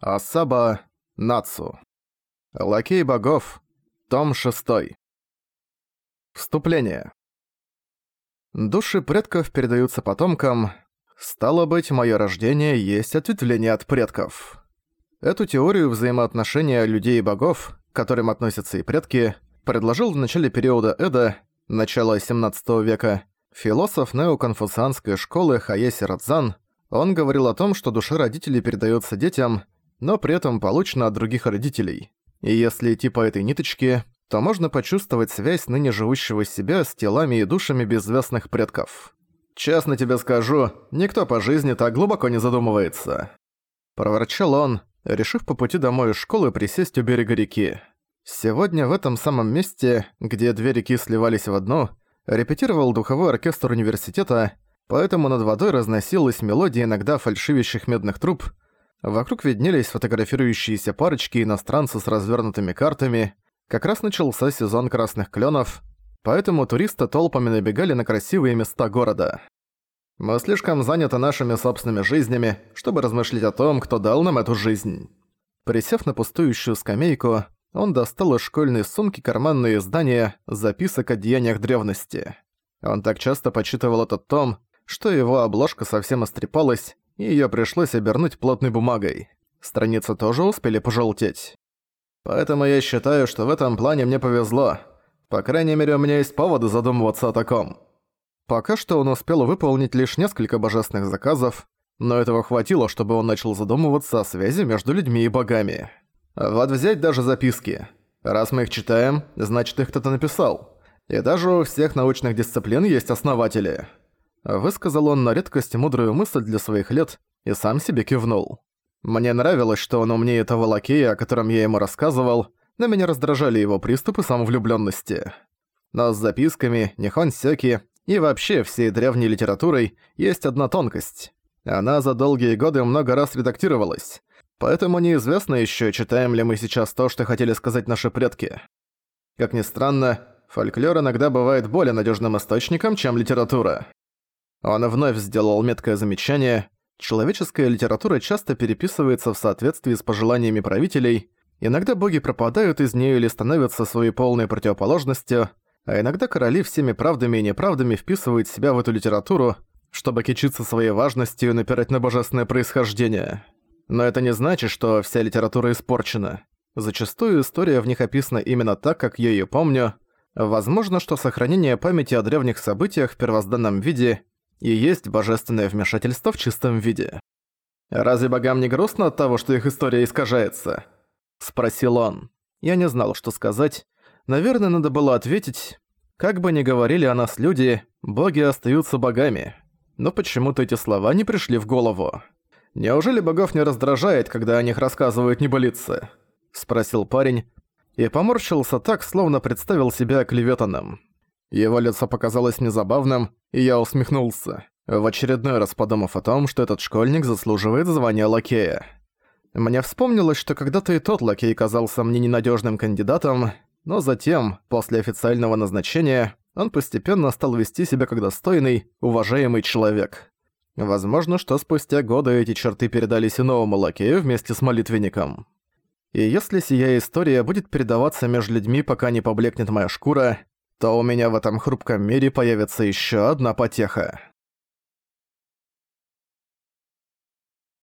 Асаба Нацу. Лакей богов. Том 6. Вступление. Души предков передаются потомкам. Стало быть, мое рождение есть ответвление от предков. Эту теорию взаимоотношения людей и богов, к которым относятся и предки, предложил в начале периода Эда, начала 17 века, философ неоконфуцианской школы Хаяси Радзан. Он говорил о том, что душа родителей передается детям, но при этом получена от других родителей. И если идти по этой ниточке, то можно почувствовать связь ныне живущего себя с телами и душами безвестных предков. «Честно тебе скажу, никто по жизни так глубоко не задумывается». Проворчал он, решив по пути домой из школы присесть у берега реки. Сегодня в этом самом месте, где две реки сливались в одну, репетировал духовой оркестр университета, поэтому над водой разносилась мелодия иногда фальшивящих медных труб, Вокруг виднелись фотографирующиеся парочки иностранцы с развернутыми картами. Как раз начался сезон красных кленов, поэтому туристы толпами набегали на красивые места города. Мы слишком заняты нашими собственными жизнями, чтобы размышлять о том, кто дал нам эту жизнь. Присев на пустующую скамейку, он достал из школьной сумки карманные издания записок о деяниях древности. Он так часто почитывал этот том, что его обложка совсем острепалась, и её пришлось обернуть плотной бумагой. Страницы тоже успели пожелтеть. Поэтому я считаю, что в этом плане мне повезло. По крайней мере, у меня есть поводы задумываться о таком. Пока что он успел выполнить лишь несколько божественных заказов, но этого хватило, чтобы он начал задумываться о связи между людьми и богами. Вот взять даже записки. Раз мы их читаем, значит их кто-то написал. И даже у всех научных дисциплин есть основатели. Высказал он на редкость мудрую мысль для своих лет и сам себе кивнул. Мне нравилось, что он умнее того лакея, о котором я ему рассказывал, но меня раздражали его приступы самовлюбленности. Но с записками, Нихон-сёки и вообще всей древней литературой есть одна тонкость. Она за долгие годы много раз редактировалась, поэтому неизвестно еще, читаем ли мы сейчас то, что хотели сказать наши предки. Как ни странно, фольклор иногда бывает более надежным источником, чем литература. Он вновь сделал меткое замечание. Человеческая литература часто переписывается в соответствии с пожеланиями правителей, иногда боги пропадают из нее или становятся своей полной противоположностью, а иногда короли всеми правдами и неправдами вписывают себя в эту литературу, чтобы кичиться своей важностью и напирать на божественное происхождение. Но это не значит, что вся литература испорчена. Зачастую история в них описана именно так, как я её помню. Возможно, что сохранение памяти о древних событиях в первозданном виде и есть божественное вмешательство в чистом виде. «Разве богам не грустно от того, что их история искажается?» – спросил он. Я не знал, что сказать. Наверное, надо было ответить, как бы ни говорили о нас люди, боги остаются богами. Но почему-то эти слова не пришли в голову. «Неужели богов не раздражает, когда о них рассказывают небылицы?» – спросил парень, и поморщился так, словно представил себя клеветанным. Его лицо показалось мне забавным, и я усмехнулся, в очередной раз подумав о том, что этот школьник заслуживает звания лакея. Мне вспомнилось, что когда-то и тот лакей казался мне ненадежным кандидатом, но затем, после официального назначения, он постепенно стал вести себя как достойный, уважаемый человек. Возможно, что спустя годы эти черты передались и новому лакею вместе с молитвенником. И если сия история будет передаваться между людьми, пока не поблекнет моя шкура, то у меня в этом хрупком мире появится еще одна потеха.